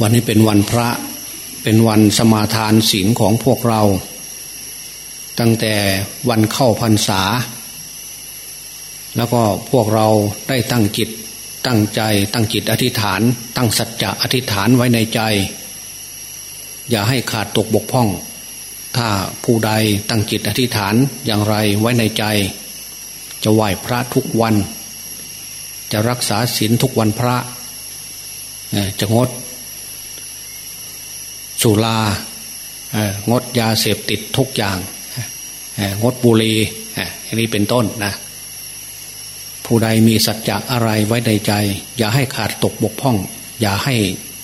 วันนี้เป็นวันพระเป็นวันสมาทานศีลของพวกเรา ตั้งแต่วันเข้าพรรษา แล้วก็พวกเราได้ตั้งจิตตั้งใจ ตั้งจิตอธิษฐาน ตั้งสัจจะอธิษฐานไว้ในใจ อย่าให้ขาดตกบกพร่อง ถ้าผู้ใดตั้งจิตอธิษฐานอย่างไรไว้ในใจ จะไหว้พระทุกวัน จะรักษาศีลทุกวันพระจะงด สุรางดยาเสพติดทุกอย่างงดบุหรี่อันนี้เป็นต้นนะผู้ใดมีสัจจะอะไรไว้ในใจ อย่าให้ขาดตกบกพร่อง อย่าให้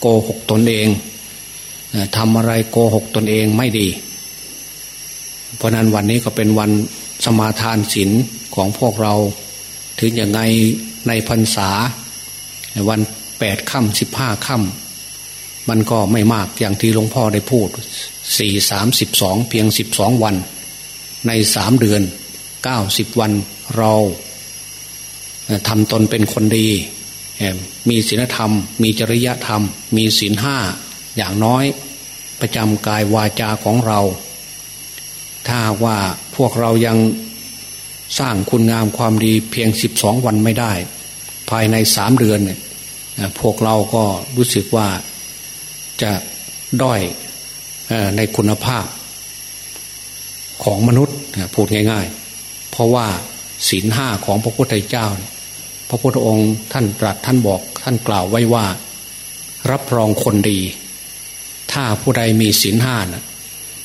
โกหกตนเองทำอะไรโกหกตนเองไม่ดี เพราะนั้นวันนี้ก็เป็นวันสมาทานศีลของพวกเรา ถึงอย่างไงในพรรษา วันแปดค่ำสิบห้าค่ำ มันก็ไม่มากอย่างที่หลวงพ่อได้พูดสี่สามสิบสองเพียงสิบสองวัน ในสามเดือนเก้าสิบวันเราทำตนเป็นคนดี มีศีลธรรม มีจริยธรรม มีศีลห้าอย่างน้อย ประจำกายวาจาของเรา ถ้าว่าพวกเรายังสร้างคุณงามความดีเพียงสิบสองวันไม่ได้ ภายในสามเดือนเนี่ยพวกเราก็รู้สึกว่า จะด้อยในคุณภาพของมนุษย์พูดง่าย ๆ เพราะว่าศีลห้าของพระพุทธเจ้า พระพุทธองค์ท่านตรัสท่านบอกท่านกล่าวไว้ว่า รับรองคนดี ถ้าผู้ใดมีศีลห้านะ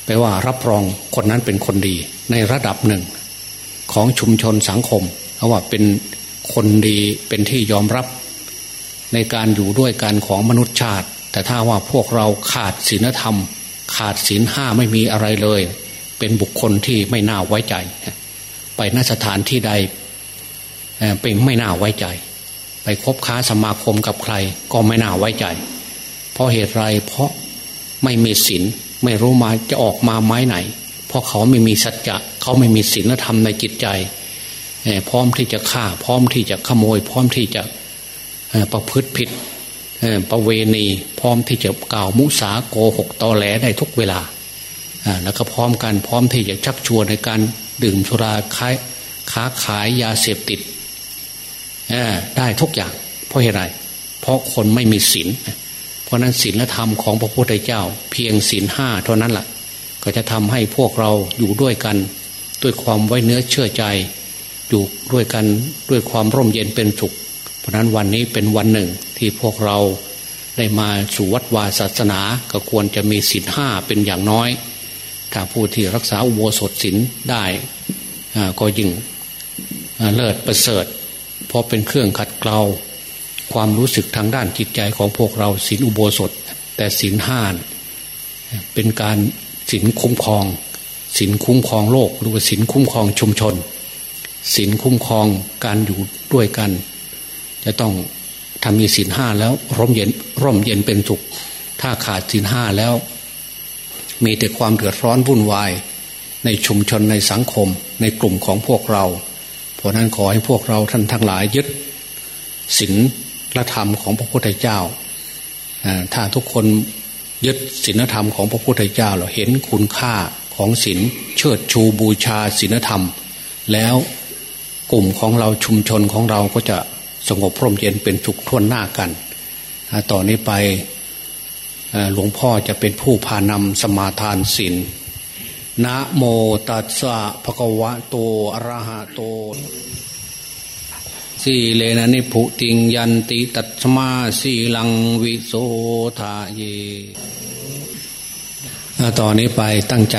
แปลว่ารับรองคนนั้นเป็นคนดี ในระดับหนึ่ง ของชุมชนสังคมเพราะว่าเป็นคนดีเป็นที่ยอมรับ ในการอยู่ด้วยกันของมนุษยชาติ แต่ถ้าว่าพวกเราขาดศีลธรรม ขาดศีลห้าไม่มีอะไรเลย เป็นบุคคลที่ไม่น่าไว้ใจ ไปนสถานที่ใดเป็นไม่น่าไว้ใจ ไปคบค้าสมาคมกับใครก็ไม่น่าไว้ใจ เพราะเหตุไรเพราะไม่มีศีลไม่รู้มาจะออกมาไม้ไหน เพราะเขาไม่มีสัจจะเขาไม่มีศีลธรรมในจิตใจพร้อมที่จะฆ่า พร้อมที่จะขโมย พร้อมที่จะประพฤติผิด ประเวณีพร้อมที่จะกล่าวมุสาโกหกตอแหลได้ทุกเวลาแล้วก็พร้อมกันพร้อมที่จะชักชวนในการดื่มสุราค้าค้าขายยาเสพติดได้ทุกอย่าง เพราะเหตุไรเพราะคนไม่มีศีลเพราะนั้นศีลธรรมของพระพุทธเจ้า เพียงศีลห้าเท่านั้นแหละก็จะทำให้พวกเราอยู่ด้วยกัน ด้วยความไว้เนื้อเชื่อใจ อยู่ด้วยกันด้วยความร่มเย็นเป็นสุข ราะนั้นวันนี้เป็นวันหนึ่งที่พวกเราได้มาสู่วัดวาศาสนาก็ควรจะมีศีลห้าเป็นอย่างน้อย ถ้าผู้ที่รักษาอุโบสถศีลได้ก็ยิ่งเลิศประเสริฐ เพราะเป็นเครื่องขัดเกลาความรู้สึกทางด้านจิตใจของพวกเราศีลอุโบสถ แต่ศีลห้าเป็นการศีลคุ้มครองศีลคุ้มครองโลกหรือว่าศีลคุ้มครองชุมชนศีลคุ้มครองการอยู่ด้วยกัน จะต้องทำมีศีลห้าแล้วร่มเย็นร่มเย็นเป็นสุข ถ้าขาดศีลห้าแล้ว มีแต่ความเดือดร้อนวุ่นวาย ในชุมชนในสังคม ในกลุ่มของพวกเรา เพราะนั้นขอให้พวกเราท่านทั้งหลายยึดศีลและธรรมของพระพุทธเจ้าถ้าทุกคนยึดศีลธรรมของพระพุทธเจ้าเราเห็นคุณค่าของศีลเชิดชูบูชาศีลธรรม แล้วกลุ่มของเราชุมชนของเราก็จะ สงบพร่มเย็นเป็นสุขทวนหน้ากันต่อนนี้ไปหลวงพ่อจะเป็นผู้พานำสมาทานศีลนะโมตัสสะภะคะวะโตอะระหะโตสีเลนะนิพุติงยันติตัตมาสีลังวิโสทาเยต่อนนี้ไปตั้งใจ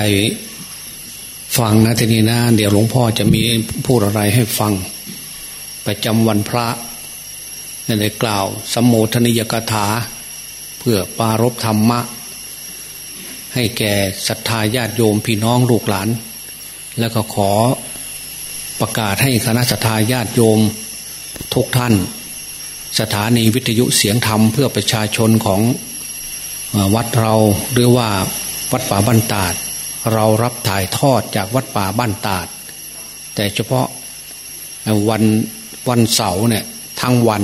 ฟังนะทีนี้นะ เดี๋ยวหลวงพ่อจะมีพูดอะไรให้ฟัง ประจำวันพระ ในกล่าวสมโภชนิยกถา เพื่อปารบธรรมะ ให้แก่ศรัทธาญาติโยมพี่น้องลูกหลาน แล้วก็ขอประกาศให้คณะศรัทธาญาติโยมทุกท่าน สถานีวิทยุเสียงธรรมเพื่อประชาชนของวัดเราหรือว่าวัดป่าบ้านตาด เรารับถ่ายทอดจากวัดป่าบ้านตาด แต่เฉพาะวันวันเสาร์เนี่ยทั้งวัน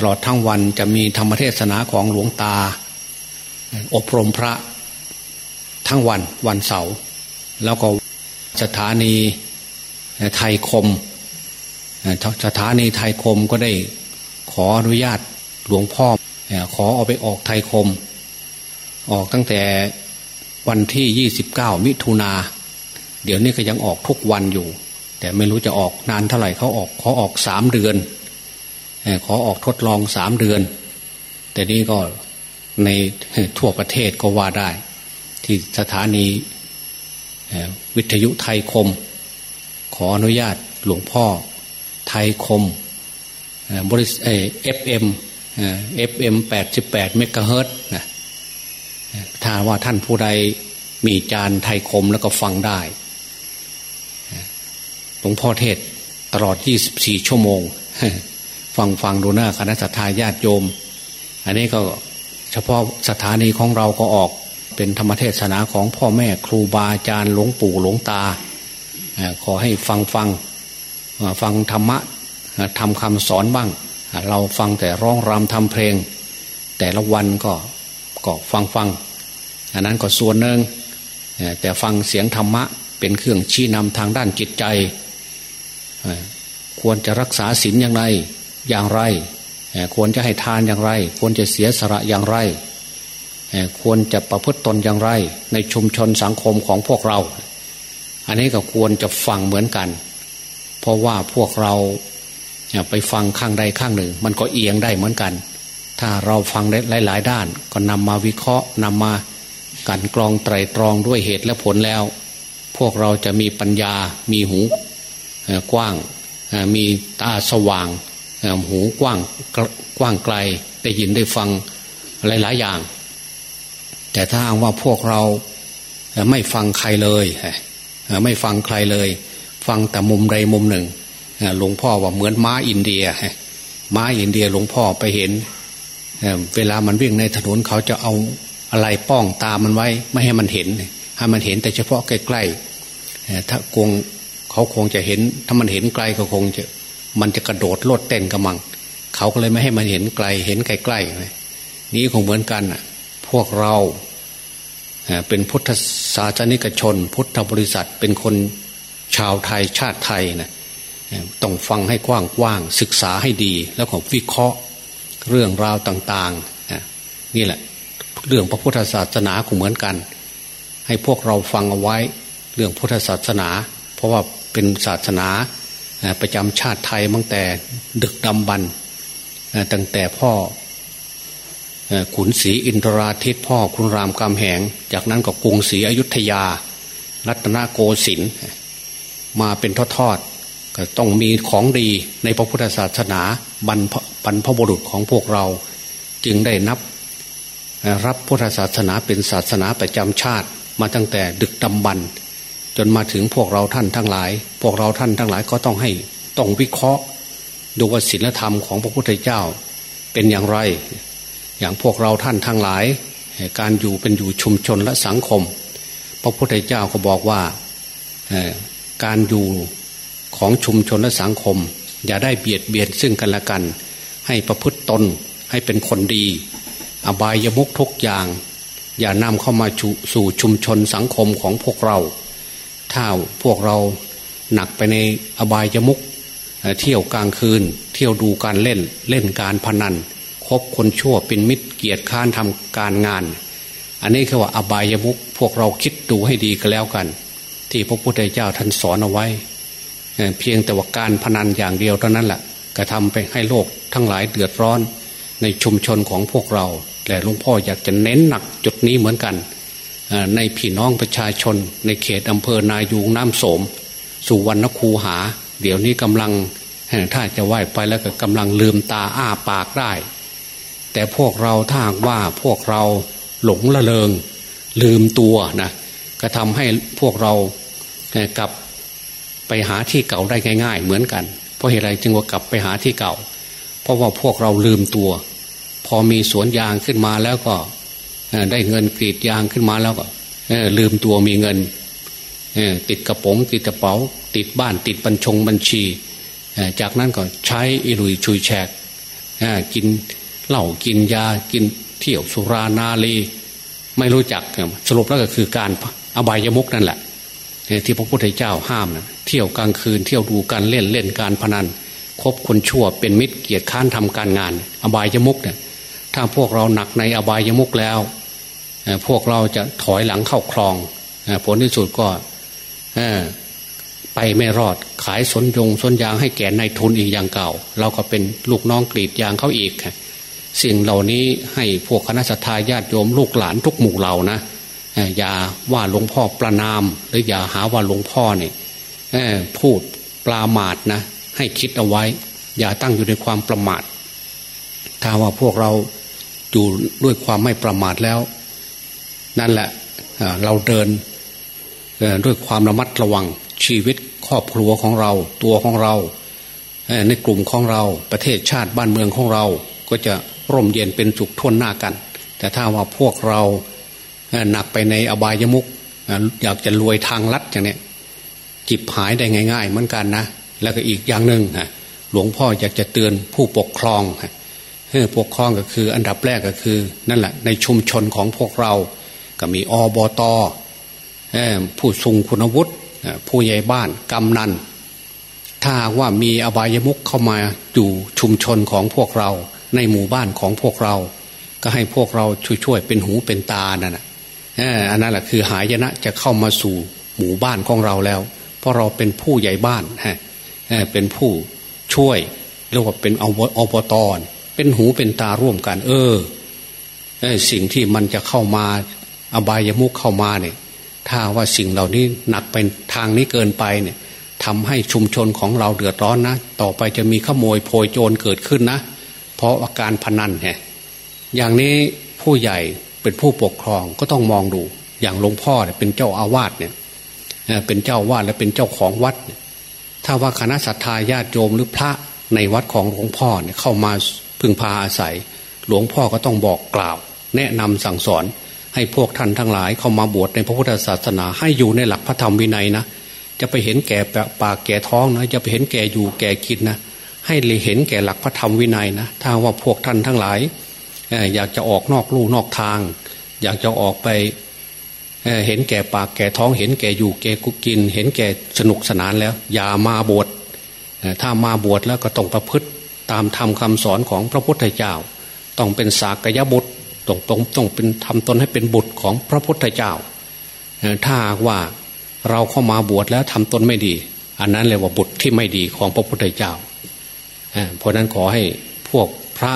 ตลอดทั้งวันจะมีธรรมเทศนาของหลวงตา อบรมพระทั้งวันวันเสาร์แล้วก็สถานีไทยคม สถานีไทยคมก็ได้ขออนุญาตหลวงพ่อขอเอาไปออกไทยคม ออกตั้งแต่วันที่ยี่สิบเก้ามิถุนา เดี๋ยวนี้ก็ยังออกทุกวันอยู่ แต่ไม่รู้จะออกนานเท่าไหร่เขาออกขอออกสามเดือน ขอออกทดลองสามเดือน แต่นี่ก็ในทั่วประเทศก็ว่าได้ ที่สถานีวิทยุไทยคม ขออนุญาตหลวงพ่อไทยคมบริษัท FM FM แปดสิบแปดเมกะเฮิรตซ์นะถ้าว่าท่านผู้ใดมีจานไทยคมแล้วก็ฟังได้หลวงพ่อเทศน์ตลอดยี่สิบสี่ชั่วโมง ฟังฟังดูนะคณะศรัทธาญาติโยม อันนี้ก็เฉพาะสถานีของเราก็ออกเป็นธรรมเทศนาของพ่อแม่ครูบาอาจารย์หลวงปู่หลวงตา ขอให้ฟังฟังฟังธรรมะทำคำสอนบ้าง เราฟังแต่ร้องรำทำเพลง แต่ละวันก็ก็ฟังฟัง อันนั้นก็ส่วนหนึ่งแต่ฟังเสียงธรรมะเป็นเครื่องชี้นำทางด้านจิตใจ ควรจะรักษาศีลอย่างไร อย่างไร ควรจะให้ทานอย่างไร ควรจะเสียสละอย่างไร ควรจะประพฤติตนอย่างไร ในชุมชนสังคมของพวกเรา อันนี้ก็ควรจะฟังเหมือนกัน เพราะว่าพวกเราไปฟังข้างใดข้างหนึ่ง มันก็เอียงได้เหมือนกัน ถ้าเราฟังหลาย ๆ ด้าน ก็นำมาวิเคราะห์นำมากันกรองไตรตรองด้วยเหตุและผลแล้ว พวกเราจะมีปัญญามีหูกว้างมีตาสว่าง หูกว้างกว้างไกลได้ยินได้ฟังหลาย ๆ อย่าง แต่ถ้าว่าพวกเราไม่ฟังใครเลยไม่ฟังใครเลย ฟังแต่มุมใดมุมหนึ่งหลวงพ่อว่าเหมือนม้าอินเดียม้าอินเดียหลวงพ่อไปเห็นเวลามันวิ่งในถนนเขาจะเอาอะไรป้องตามันไว้ ไม่ให้มันเห็นให้มันเห็นแต่เฉพาะใกล้ๆถ้ากงเขาคงจะเห็น ถ้ามันเห็นไกลก็คงจะ มันจะกระโดดโลดเต้นกระมัง เขาก็เลยไม่ให้มันเห็นไกลเห็นใกล้ๆนี้คงเหมือนกันพวกเราเป็นพุทธศาสนิกชน พุทธบริษัทเป็นคนชาวไทยชาติไทยนะต้องฟังให้กว้างๆศึกษาให้ดี แล้วก็วิเคราะห์เรื่องราวต่างๆนี่แหละเรื่องพระพุทธศาสนาก็เหมือนกัน ให้พวกเราฟังเอาไว้เรื่องพุทธศาสนา เพราะว่าเป็นศาสนา ประจำชาติไทยตั้งแต่ดึกดำบรรตั้งแต่พ่อขุนศรีอินทราทิตพ่อคุณรามคำแหง จากนั้นก็กรุงศรีอยุธยา รัตนโกสินทร์มาเป็นทอดๆก็ต้องมีของดีในพระพุทธศาสนาบรรพบรรพบุรุษของพวกเรา จึงได้นับรับพุทธศาสนาเป็นศาสนาประจำชาติ มาตั้งแต่ดึกดำบรร จนมาถึงพวกเราท่านทั้งหลาย พวกเราท่านทั้งหลายก็ต้องให้ต้องวิเคราะห์ ดูว่าศีลธรรมของพระพุทธเจ้าเป็นอย่างไร อย่างพวกเราท่านทั้งหลาย การอยู่เป็นอยู่ชุมชนและสังคม พระพุทธเจ้าก็บอกว่าการอยู่ของชุมชนและสังคม อย่าได้เบียดเบียนซึ่งกันและกัน ให้ประพฤติตนให้เป็นคนดี อบายมุกทุกอย่าง อย่านำเข้ามาสู่ชุมชนสังคมของพวกเรา ถ้าพวกเราหนักไปในอบายมุกเที่ยวกลางคืน เที่ยวดูการเล่นเล่นการพนันคบคนชั่วเป็นมิตรเกียรติค้านทำการงาน อันนี้คือว่าอบายมุกพวกเราคิดดูให้ดีก็แล้วกัน ที่พระพุทธเจ้าท่านสอนเอาไว้ เพียงแต่ว่าการพนันอย่างเดียวเท่านั้นแหละกระทำไปให้โลกทั้งหลายเดือดร้อนในชุมชนของพวกเรา แต่หลวงพ่ออยากจะเน้นหนักจุดนี้เหมือนกัน ในพี่น้องประชาชน ในเขตอำเภอนายูงน้ำโสม สุวรรณคูหา เดี๋ยวนี้กำลังถ้าจะไหว้ไปแล้วก็กำลังลืมตาอ้าปากได้ แต่พวกเราถ้าว่าพวกเราหลงละเลง ลืมตัวนะก็ทำให้พวกเรากลับไปหาที่เก่าได้ง่าย ๆ เหมือนกัน เพราะเหตุไรจึงว่ากลับไปหาที่เก่า เพราะว่าพวกเราลืมตัว พอมีสวนยางขึ้นมาแล้วก็ ได้เงินกรีดยางขึ้นมาแล้วก็ลืมตัวมีเงินติดกระป๋องติดกระเป๋า ติดบ้านติดบัญชงบัญชี จากนั้นก็ใช้อิรุยชุยแฉกกินเหล้ากินยากินเที่ยวสุรานาลีไม่รู้จักสรุปแล้วก็คือการอบายมุกนั่นแหละที่พระพุทธเจ้าห้ามนะเที่ยวกลางคืนเที่ยวดูการเล่นเล่นการพนันคบคนชั่วเป็นมิตรเกียรติค้านทำการงาน อบายมุกเนี่ยถ้าพวกเราหนักในอบายมุกแล้ว พวกเราจะถอยหลังเข้าคลองผลที่สุดก็ไปไม่รอดขายสนยงสนยางให้แก่นายทุนอีกอย่างเก่า เราก็เป็นลูกน้องกรีดยางเขาอีกสิ่งเหล่านี้ให้พวกคณะสัตยาญาติโยมลูกหลานทุกหมู่เหล่านะอย่าว่าหลวงพ่อประนาม หรืออย่าหาว่าหลวงพ่อเนี่ยพูดปลามาดนะให้คิดเอาไว้ อย่าตั้งอยู่ในความประมาทถ้าว่าพวกเราอยู่ด้วยความไม่ประมาทแล้ว นั่นแหละเราเดินด้วยความระมัดระวังชีวิตครอบครัวของเรา ตัวของเรา ในกลุ่มของเราประเทศชาติบ้านเมืองของเรา ก็จะร่มเย็นเป็นสุขท่วนหน้ากัน แต่ถ้าว่าพวกเราหนักไปในอบายมุกอยากจะรวยทางลัดอย่างนี้จิบหายได้ง่าย ๆ เหมือนกันนะ แล้วก็อีกอย่างหนึ่งหลวงพ่ออยากจะเตือนผู้ปกครองปกครองก็คืออันดับแรกก็คือ นั่นแหละในชุมชนของพวกเรา ก็มีอบตผู้ทรงคุณวุฒิผู้ใหญ่บ้านกำนันถ้าว่ามีอบายมุกเข้ามาอยู่ชุมชนของพวกเรา ในหมู่บ้านของพวกเรา ก็ให้พวกเราช่วยๆเป็นหูเป็นตานั่นแหละอันนั้นแหละคือหายนะจะเข้ามาสู่หมู่บ้านของเราแล้ว เพราะเราเป็นผู้ใหญ่บ้านฮะเป็นผู้ช่วยเรียกว่าเป็นอบตอนเป็นหูเป็นตาร่วมกัน เออสิ่งที่มันจะเข้ามา อบายมุกเข้ามาเนี่ย ถ้าว่าสิ่งเหล่านี้หนักไปทางนี้เกินไปเนี่ยทำให้ชุมชนของเราเดือดร้อนนะ ต่อไปจะมีขโมยโพยโจรเกิดขึ้นนะ เพราะอาการพนันไงอย่างนี้ผู้ใหญ่เป็นผู้ปกครองก็ต้องมองดู อย่างหลวงพ่อเนี่ยเป็นเจ้าอาวาสเนี่ยเป็นเจ้าวาดและเป็นเจ้าของวัด ถ้าว่าคณะสัตยาญาติโยมหรือพระในวัดของหลวงพ่อเนี่ยเข้ามาพึ่งพาอาศัย หลวงพ่อก็ต้องบอกกล่าว แนะนำสั่งสอน ให้พวกท่านทั้งหลายเข้ามาบวชในพระพุทธศาสนา ให้อยู่ในหลักพระธรรมวินัยนะจะไปเห็นแก่ปากแก่ท้องนะจะไปเห็นแก่อยู่แก่กินนะให้เลยเห็นแก่หลักพระธรรมวินัยนะถ้าว่าพวกท่านทั้งหลาย อยากจะออกนอกลู่นอกทาง อยากจะออกไปเห็นแก่ปากแก่ท้อง เห็นแก่อยู่แก่กุกิน เห็นแก่สนุกสนานแล้ว อย่ามาบวชถ้ามาบวชแล้วก็ต้องประพฤติตามธรรมคาสอนของพระพุทธเจ้า ต้องเป็นสากยบุตร ตรงตรงต้องเป็นทำตนให้เป็นบุตรของพระพุทธเจ้า ถ้าว่าเราเข้ามาบวชแล้วทำตนไม่ดี อันนั้นเลยว่าบุตรที่ไม่ดีของพระพุทธเจ้าเพราะนั้นขอให้พวกพระ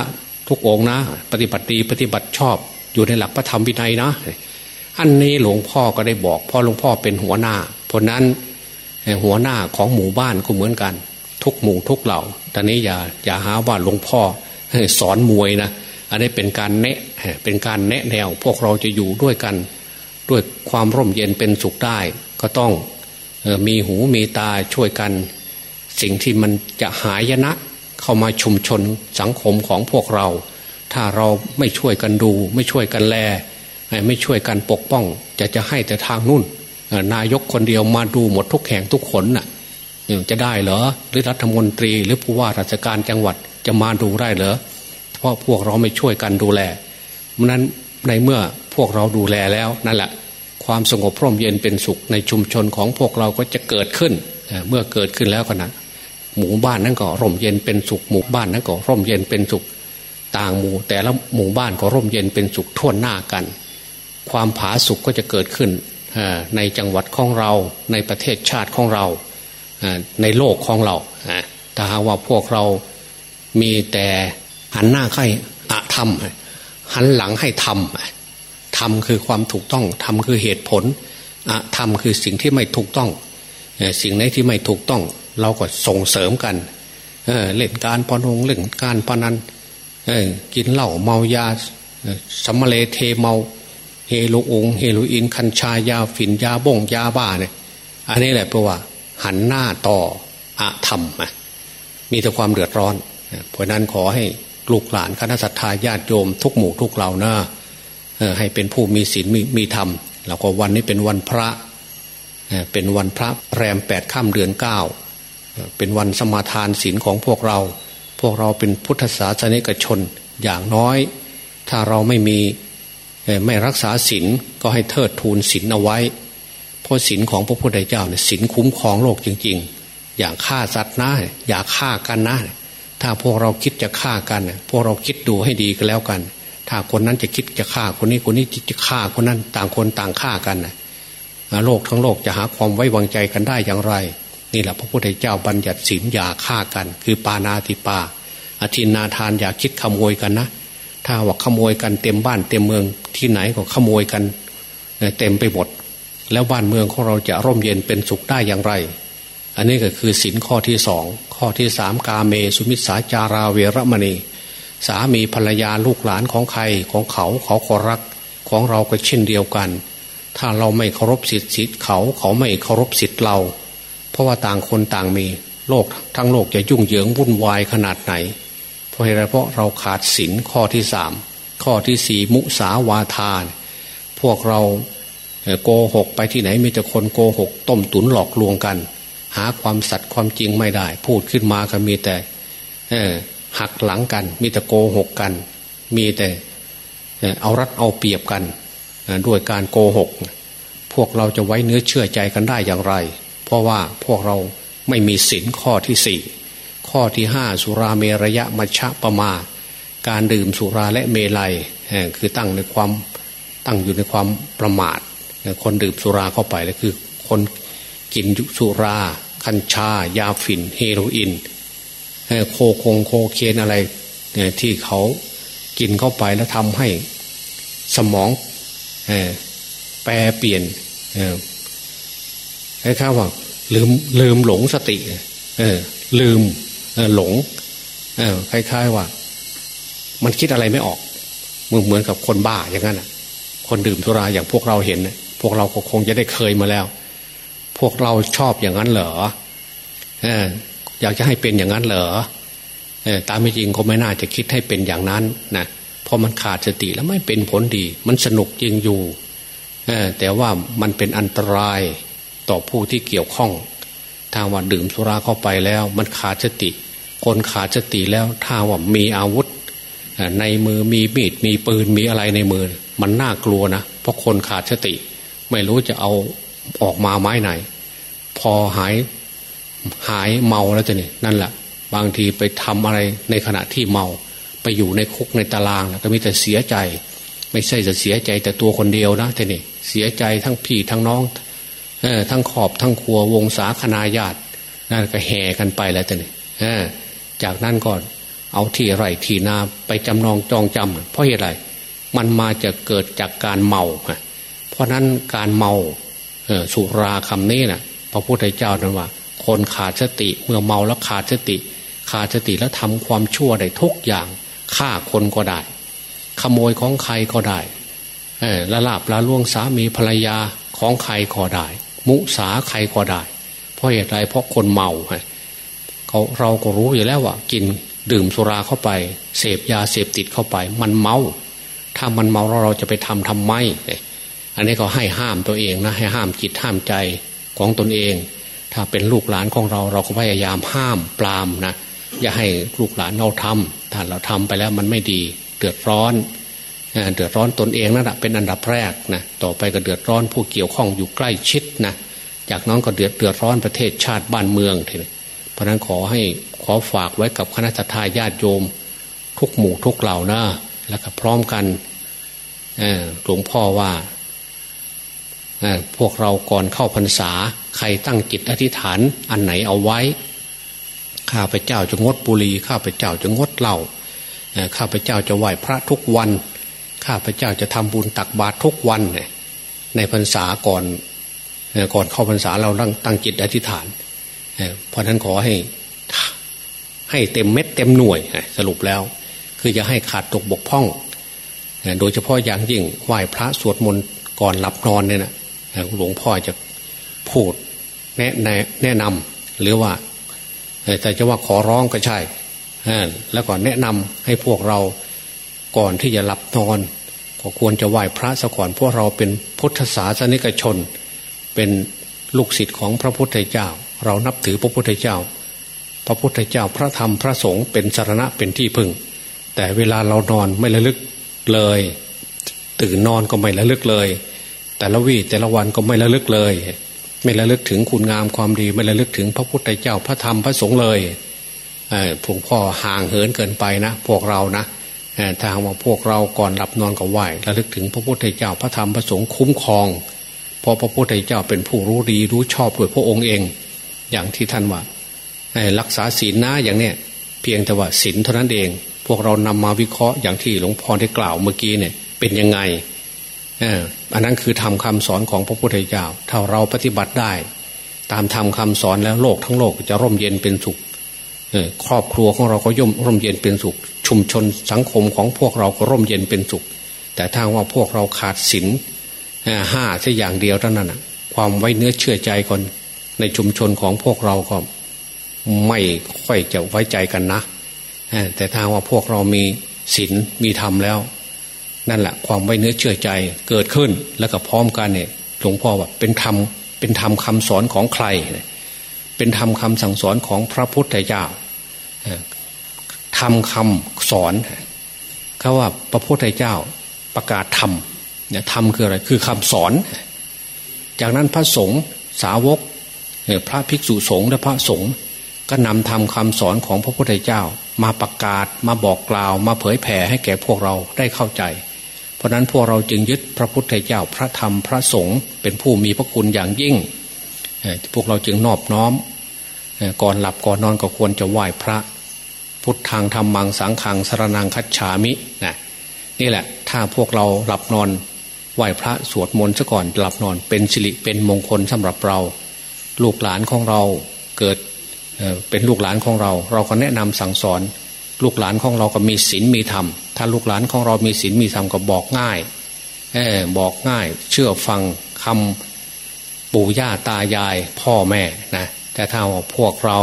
ทุกองนะ ปฏิบัติดีปฏิบัติชอบ อยู่ในหลักพระธรรมวินัยนะ อันนี้หลวงพ่อก็ได้บอกพ่อหลวงพ่อเป็นหัวหน้า เพราะนั้นหัวหน้าของหมู่บ้านก็เหมือนกัน ทุกหมู่ทุกเหล่าตอนนี้อย่าอย่าหาว่าหลวงพ่อสอนมวยนะ อันนี้เป็นการแนะเป็นการแนะแนว พวกเราจะอยู่ด้วยกัน ด้วยความร่มเย็นเป็นสุขได้ ก็ต้องมีหูมีตาช่วยกัน สิ่งที่มันจะหายนะ เข้ามาชุมชนสังคมของพวกเรา ถ้าเราไม่ช่วยกันดู ไม่ช่วยกันแล ไม่ช่วยกันปกป้อง จะจะให้แต่ทางนุ่นนายกคนเดียวมาดูหมดทุกแห่งทุกคนน่ะจะได้เหรอหรือรัฐมนตรีหรือผู้ว่าราชการจังหวัดจะมาดูได้เหรอ เพราะพวกเราไม่ช่วยกันดูแลนั้นในเมื่อพวกเราดูแลแล้วนั่นแหละความสงบพร่มเย็นเป็นสุขในชุมชนของพวกเราก็จะเกิดขึ้น เมื่อเกิดขึ้นแล้วก็นะหมู่บ้านนั้นก็ร่มเย็นเป็นสุขหมู่บ้านนั้นก็ร่มเย็นเป็นสุข ต่างหมู่แต่ละหมู่บ้านก็ร่มเย็นเป็นสุขทั่วหน้ากัน ความผาสุขก็จะเกิดขึ้นในจังหวัดของเราในประเทศชาติของเราในโลกของเราถ้าหากว่าพวกเรามีแต่ หันหน้าให้อะทำหันหลังให้ทำทำคือความถูกต้องทำคือเหตุผลอะทำคือสิ่งที่ไม่ถูกต้อง สิ่งไหนที่ไม่ถูกต้อง เราก็ส่งเสริมกันเเล่นการพนงเล่นการพนันกินเหล้าเมายาสมเลเทเมาเฮโรองเฮโรอีนคัญชายาฝิ่นยาบ่งยาบ้าเนี่ยอันนี้แหละเพราะว่า หันหน้าต่ออะธรรมมีแต่ความเดือดร้อน เพราะนั้นขอให้ ลูกหลานคณะสัตยาญาติโยม ทุกหมู่ทุกเหล่านะให้เป็นผู้มีศีลมีมีธรรม แล้วก็วันนี้เป็นวันพระเป็นวันพระแรมแปดข้ามเดือนเก้าเป็นวันสมาทานศีลของพวกเรา พวกเราเป็นพุทธศาสนิกชนอย่างน้อย ถ้าเราไม่มีไม่รักษาศีลก็ให้เทิดทูนศีลเอาไว้ เพราะศีลของพระพุทธเจ้าเนี่ยศีลคุ้มครองโลกจริง ๆ อย่างฆ่าสัตว์นะอย่าฆ่ากันนะ ถ้าพวกเราคิดจะฆ่ากัน พวกเราคิดดูให้ดีก็แล้วกัน ถ้าคนนั้นจะคิดจะฆ่าคนนี้คนนี้จะฆ่าคนนั้น ต่างคนต่างฆ่ากันโลกทั้งโลกจะหาความไว้วางใจกันได้อย่างไร นี่แหละพระพุทธเจ้าบัญญัติศีลอย่าฆ่ากัน คือปานาติปาอธินาทานอย่าคิดขโมยกันนะ ถ้าว่าขโมยกันเต็มบ้านเต็มเมืองที่ไหนก็ขโมยกันเต็มไปหมด แล้วบ้านเมืองของเราจะร่มเย็นเป็นสุขได้อย่างไร อันนี้ก็คือสินข้อที่สองข้อที่สามกาเมสุมิสาจาราเวรมณี สามีภรรยาลูกหลานของใครของเขาเขาขอรักของเราก็เช่นเดียวกัน ถ้าเราไม่เคารพสิทธิ์สิทธิ์เขาเขาไม่เคารพสิทธิ์เรา เพราะว่าต่างคนต่างมีโลกทั้งโลกจะยุ่งเหยิงวุ่นวายขนาดไหน เพราะอะไรเพราะเราขาดศีลข้อที่สามข้อที่สี่มุสาวาทาน พวกเราโกหกไปที่ไหนมีแต่คนโกหกต้มตุนหลอกลวงกัน หาความสัตย์ความจริงไม่ได้ พูดขึ้นมาก็มีแต่หักหลังกัน มีแต่โกหกกัน มีแต่เอารัดเอาเปรียบกันด้วยการโกหก พวกเราจะไว้เนื้อเชื่อใจกันได้อย่างไร เพราะว่าพวกเราไม่มีศีลข้อที่สี่ข้อที่ห้าสุราเมรยะมัชะปะมา การดื่มสุราและเมลัยคือตั้งในความตั้งอยู่ในความประมาทคนดื่มสุราเข้าไปแล้วคือ คนกินสุรา คัญชายาฝิ่น เฮโรอีนโคคงโคเคนอะไรที่เขากินเข้าไปแล้วทำให้สมองแปรเปลี่ยนคล้ายๆว่าลืมลืมหลงสติลืมหลงคล้ายๆว่า มันคิดอะไรไม่ออกมึงเหมือนกับคนบ้าอย่างนั้นคนดื่มสุราอย่างพวกเราเห็น พวกเราคงจะได้เคยมาแล้ว พวกเราชอบอย่างนั้นเหรออยากจะให้เป็นอย่างนั้นเหรอตามไม่จริงเขาไม่น่าจะคิดให้เป็นอย่างนั้นนะเพราะมันขาดสติแล้วไม่เป็นผลดี มันสนุกจริงอยู่แต่ว่ามันเป็นอันตรายต่อผู้ที่เกี่ยวข้องถ้าว่าดื่มสุราเข้าไปแล้ว มันขาดสติ คนขาดสติแล้วถ้าว่ามีอาวุธ ในมือมีมีดมีปืนมีอะไรในมือ มันน่ากลัวนะเพราะคนขาดสติ ไม่รู้จะเอา ออกมาไม้ไหน พอหายหายเมาแล้วจะนี่นั่นแหละบางทีไปทำอะไรในขณะที่เมา ไปอยู่ในคุกในตารางแล้วก็มีแต่เสียใจ ไม่ใช่จะเสียใจแต่ตัวคนเดียวนะท่นี่เสียใจทั้งพี่ทั้งน้องทั้งขอบทั้งครัววงศาคณาญาตินั่นก็แห่กันไปแล้วแต่นี่จากนั้นก่อนเอาที่ไรที่นาไปจำนองจองจำเพราะเหตุไรมันมาจะเกิดจากการเมาเพราะนั้นการเมา สุราคำนี้นะ่ะ พระพุทธเจ้านั้นว่า คนขาดสติเมื่อเมาแล้วขาดสติ ขาดสติแล้วทำความชั่วได้ทุกอย่างฆ่าคนก็ได้ ขโมยของใครก็ได้ละลาบละล่วงสามีภรรยาของใครก็ได้ มุสาใครก็ได้ เพราะเหตุไรเพราะคนเมาเขาเราก็รู้อยู่แล้วว่า กินดื่มสุราเข้าไป เสพยาเสพติดเข้าไป มันเมา ถ้ามันเมาเราเราจะไปทำทำไม อันนี้ก็ให้ห้ามตัวเองนะให้ห้ามจิตห้ามใจของตนเอง ถ้าเป็นลูกหลานของเราเราก็พยายามห้ามปรามนะอย่าให้ลูกหลานเราทำถ้าเราทำไปแล้วมันไม่ดีเดือดร้อนเดือดร้อนตนเองนั่นแหะเป็นอันดับแรกนะต่อไปก็เดือดร้อนผู้เกี่ยวข้องอยู่ใกล้ชิดนะจากนั้นก็เดือดเดือดร้อนประเทศชาติบ้านเมืองทีนี้เพราะนั้นขอให้ขอฝากไว้กับคณะทาญาติโยม ทุกหมู่ทุกเหล่านะแล้วก็พร้อมกันหลวงพ่อว่า พวกเราก่อนเข้าพรรษา ใครตั้งจิตอธิษฐานอันไหนเอาไว้ ข้าพเจ้าจะงดบุหรี่ข้าพเจ้าจะงดเหล้าข้าพเจ้าจะไหว้พระทุกวัน ข้าพเจ้าจะทำบุญตักบาตรทุกวันในพรรษาก่อนก่อนเข้าพรรษาเราตั้งตั้งจิตอธิษฐานเพราะนั้นขอให้ให้เต็มเม็ดเต็มหน่วยสรุปแล้ว คือจะให้ขาดตกบกพร่อง โดยเฉพาะอย่างยิ่งไหว้พระสวดมนต์ก่อนหลับนอนเนี่ยนะ หลวงพ่อจะพูดแนะแนะนำหรือว่าแต่จะว่าขอร้องก็ใช่แล้วก็แนะนำให้พวกเราก่อนที่จะหลับนอนก็ควรจะไหว้พระสก่อนพวกเราเป็นพุทธศาสนิกชน เป็นลูกศิษย์ของพระพุทธเจ้า เรานับถือพระพุทธเจ้า พระพุทธเจ้าพระธรรมพระสงฆ์เป็นสารณะเป็นที่พึ่ง แต่เวลาเรานอนไม่ระลึกเลย ตื่นนอนก็ไม่ระลึกเลย แต่ละวี่แต่ละวันก็ไม่ระลึกเลย ไม่ระลึกถึงคุณงามความดี ไม่ระลึกถึงพระพุทธเจ้าพระธรรมพระสงฆ์เลยผงพ่อห่างเหินเกินไปนะ พวกเรานะถ้าว่าพวกเราก่อนหลับนอนก็ไหวระลึกถึงพระพุทธเจ้าพระธรรมพระสงฆ์คุ้มครองเพราะพระพุทธเจ้าเป็นผู้รู้ดีรู้ชอบโดยพระองค์เอง อย่างที่ท่านว่ารักษาศีลนะอย่างเนี้ยเพียงแต่ว่าศีลเท่านั้นเอง พวกเรานำมาวิเคราะห์อย่างที่หลวงพ่อได้กล่าวเมื่อกี้เนี่ยเป็นยังไง อันนั้นคือทำคำสอนของพระพุทธเจ้า ถ้าเราปฏิบัติได้ ตามทำคำสอนแล้วโลกทั้งโลกจะร่มเย็นเป็นสุขครอบครัวของเราก็ย่อมร่มเย็นเป็นสุข ชุมชนสังคมของพวกเราก็ร่มเย็นเป็นสุข แต่ถ้าว่าพวกเราขาดศีลห้าแค่อย่างเดียวเท่านั้นความไว้เนื้อเชื่อใจก่อนในชุมชนของพวกเราก็ไม่ค่อยจะไว้ใจกันนะแต่ถ้าว่าพวกเรามีศีลมีธรรมแล้ว นั่นแหละความไว้เนื้อเชื่อใจเกิดขึ้นแล้วก็พร้อมกันเนี่ยหลวงพ่อว่าเป็นธรรมเป็นธรรมคาสอนของใคร เป็นธรรมคาสั่งสอนของพระพุทธเจ้าทำคำสอนเขาว่าพระพุทธเจ้าประกาศธรรมเนี่ยธรรมคืออะไรคือคำสอน จากนั้นพระสงฆ์สาวกพระภิกษุสงฆ์และพระสงฆ์ก็นำทำคำสอนของพระพุทธเจ้า มาประกาศมาบอกกล่าว มาเผยแผ่ให้แก่พวกเราได้เข้าใจ ราะนั้นพวกเราจึงยึดพระพุทธเจ้าพระธรรมพระสงฆ์เป็นผู้มีพระคุณอย่างยิ่ง พวกเราจึงนอบน้อม ก่อนหลับก่อนนอนก็ควรจะไหว้พระ พุทธังธรรมังสังขังสรนังคัจฉามินะนี่แหละถ้าพวกเราหลับนอนไหว้พระสวดมนต์ซะก่อนหลับนอนเป็นสิริเป็นมงคลสำหรับเรา ลูกหลานของเราเกิดเป็นลูกหลานของเรา เราก็แนะนำสั่งสอน ลูกหลานของเราก็มีศีลมีธรรม ถ้าลูกหลานของเรามีศีลมีธรรมก็บอกง่ายอบอกง่าย เชื่อฟังคำปู่ย่าตายายพ่อแม่นะแต่ถ้าว่าพวกเรา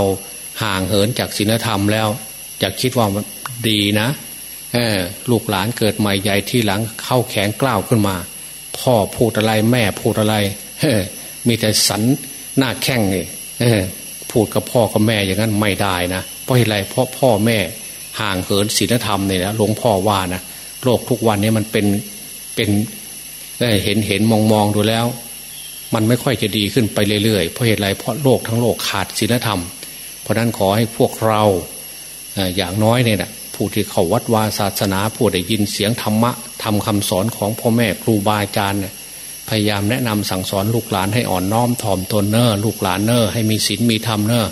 ห่างเหินจากศีลธรรมแล้วจะคิดว่าดีนะลูกหลานเกิดใหม่ใหญ่ที่หลังเข้าแขนกล้าวขึ้นมา พ่อพูดอะไรแม่พูดอะไรมีแต่สันหน้าแข้งนี่พูดกับพ่อกับแม่อย่างนั้นไม่ได้นะเพราะอะไรเพราะพ่อแม่ ห่างเหินศีลธรรมเนี่ยนะหลวงพ่อว่านะโลกทุกวันนี้มันเป็นเป็นเห็นเห็นมองมองดูแล้ว มันไม่ค่อยจะดีขึ้นไปเรื่อยๆเพราะเหตุไรเพราะโลกทั้งโลกขาดศีลธรรม เพราะนั้นขอให้พวกเราอย่างน้อยเนี่ยนะผู้ที่เขาวัดวาศาสนาผู้ได้ยินเสียงธรรมะทำคำสอนของพ่อแม่ครูบาอาจารย์เนี่ยพยายามแนะนำสั่งสอนลูกหลานให้อ่อนน้อมถ่อมตนเนอลูกหลานเนอให้มีศีลมีธรรมเนอ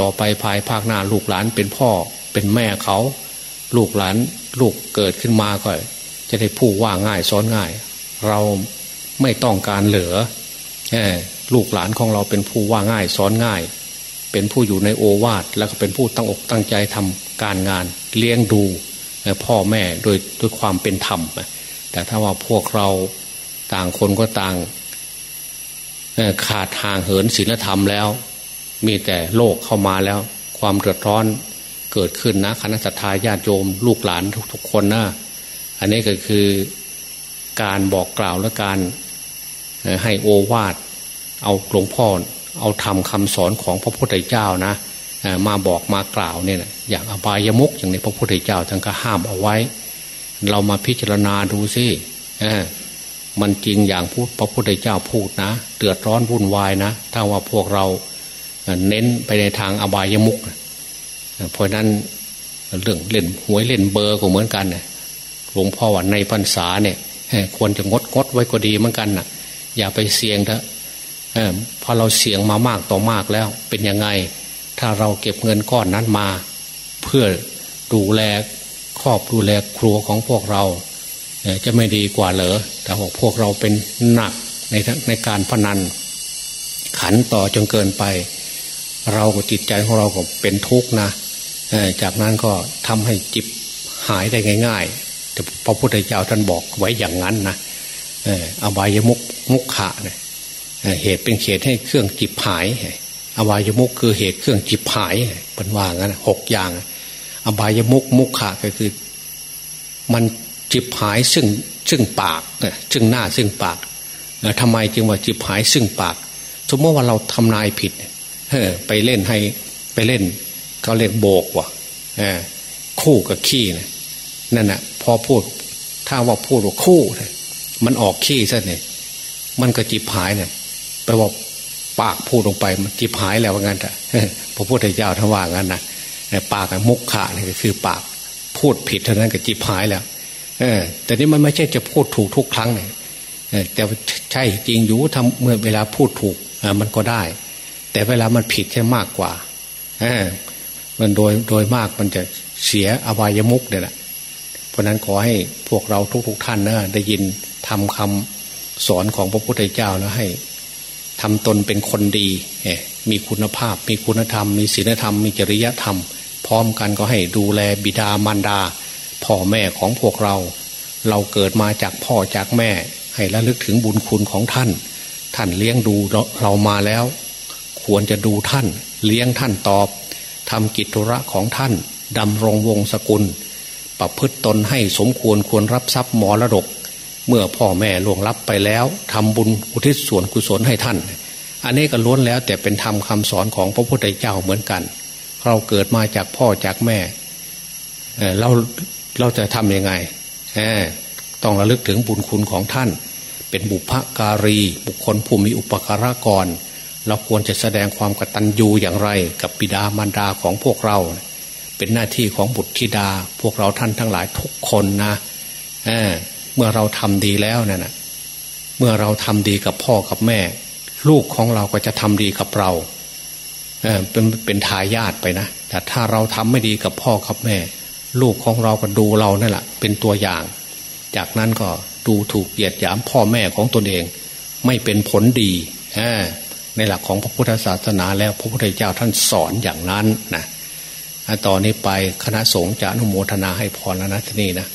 ต่อไปภายภาคหน้าลูกหลานเป็นพ่อ เป็นแม่เขา ลูกหลานลูกเกิดขึ้นมาก็ จะได้พูดว่าง่ายสอนง่าย เราไม่ต้องการเหลือลูกหลานของเราเป็นผู้ว่าง่ายสอนง่าย เป็นผู้อยู่ในโอวาทแล้วก็เป็นผู้ตั้งอกตั้งใจทำการงานเลี้ยงดูพ่อแม่โดยด้วยความเป็นธรรมแต่ถ้าว่าพวกเราต่างคนก็ต่างขาดห่างเหินศีลธรรมแล้ว มีแต่โลกเข้ามาแล้ว ความเดือดร้อน เกิดขึ้นนะคณะสัตยาญาติโยมลูกหลานทุก ๆ คนนะอันนี้ก็คือการบอกกล่าวและการให้โอวาทเอาหลวงพ่อเอาทำคำสอนของพระพุทธเจ้านะมาบอกมากล่าวเนี่ยอย่างอบายมุกอย่างในพระพุทธเจ้าท่านก็ห้ามเอาไว้ เรามาพิจารณาดูสิมันจริงอย่างพูดพระพุทธเจ้าพูดนะเดือดร้อนวุ่นวายนะ ถ้าว่าพวกเราเน้นไปในทางอบายมุก เพราะนั้นเรื่องเล่นหวยเล่นเบอร์ก็เหมือนกันเนี่ยหลวงพ่อว่าในพรรษาเนี่ยควรจะงดงดไว้ก็ดีเหมือนกันนะ่ะอย่าไปเสี่ยงเถอะพอเราเสี่ยงมามากต่อมากแล้วเป็นยังไง ถ้าเราเก็บเงินก้อนนั้นมา เพื่อดูแลครอบดูแลครัวของพวกเราจะไม่ดีกว่าเหรอแต่บอกพวกเราเป็นหนักในในการพนัน ขันต่อจนเกินไป เราก็จิตใจของเราก็เป็นทุกข์นะ จากนั้นก็ทำให้จิบหายได้ง่าย ๆ แต่พระพุทธเจ้าท่านบอกไว้อย่างนั้นนะอบายมุกมุกขะเนี่ยเหตุเป็นเหตุให้เครื่องจิบหาย อบายมุกคือเหตุเครื่องจิบหายเป็นว่างั้นหกอย่าง อบายมุกมุกขะก็คือ มันจิบหายซึ่งซึ่งปากซึ่งหน้าซึ่งปากทำไมจึงว่าจิบหายซึ่งปาก สมมติว่าเราทำนายผิดไปเล่นให้ไปเล่น เขาเรียกโบกว่ะคู่กับขี้นะนั่นนะพอพูดถ้าว่าพูดว่าคู่นะมันออกขี้ซะเนี่ยมันก็จิบหายเนี่ยแปลว่าปากพูดลงไปมันจิบหายแล้วว่างั้นแต่พระพุทธเจ้าท่านว่างั้นนะปากมุกขาเนี่ยก็คือปากพูดผิดเท่านั้นก็จิบหายแล้วเออ แต่นี่มันไม่ใช่จะพูดถูกทุกครั้งเนี่ยแต่ใช่จริงอยู่ทำเมื่อเวลาพูดถูกมันก็ได้ แต่เวลามันผิดแค่มากกว่าอ มันโดยโดยมากมันจะเสียอวัยมุกเนี่ยแหละเพราะนั้นขอให้พวกเราทุกๆทท่านนะได้ยินทำคำสอนของพระพุทธเจ้าแล้วให้ทำตนเป็นคนดีมีคุณภาพ มีคุณธรรม มีศีลธรรม มีจริยธรรม พร้อมกันก็ให้ดูแลบิดามารดา พ่อแม่ของพวกเรา เราเกิดมาจากพ่อจากแม่ ให้ระลึกถึงบุญคุณของท่าน ท่านเลี้ยงดูเรามาแล้ว ควรจะดูท่าน เลี้ยงท่านตอบ ทำกิจธุระของท่านดำรงวงศกุล ประพฤติตนให้สมควรควรรับทรัพย์มรดก เมื่อพ่อแม่ล่วงลับไปแล้วทำบุญอุทิศส่วนกุศลให้ท่าน อันนี้ก็ล้วนแล้วแต่เป็นธรรมคาสอนของพระพุทธเจ้าเหมือนกัน เราเกิดมาจากพ่อจากแม่เราเราจะทำยังไงต้องระลึกถึงบุญคุณของท่าน เป็นบุพการี บุคคลผู้มีอุปการะกร เราควรจะแสดงความกตัญญูอย่างไร กับบิดามารดาของพวกเรา เป็นหน้าที่ของบุตรธิดา พวกเราท่านทั้งหลายทุกคนนะเเมื่อเราทำดีแล้วนะ่ะเมื่อเราทำดีกับพ่อกับแม่ ลูกของเราก็จะทำดีกับเราเเป็นเป็นทายาทไปนะแต่ถ้าเราทำไม่ดีกับพ่อกับแม่ ลูกของเราก็ดูเรานั่นแหละเป็นตัวอย่าง จากนั้นก็ดูถูกเหยียดหยามพ่อแม่ของตนเอง ไม่เป็นผลดี ในหลักของพระพุทธศาสนาแล้วพระพุทธเจ้าท่านสอนอย่างนั้นนะตอนนี้ไปคณะสงฆ์จะอนุโมทนาให้พรแล้วนะที่นี่นะ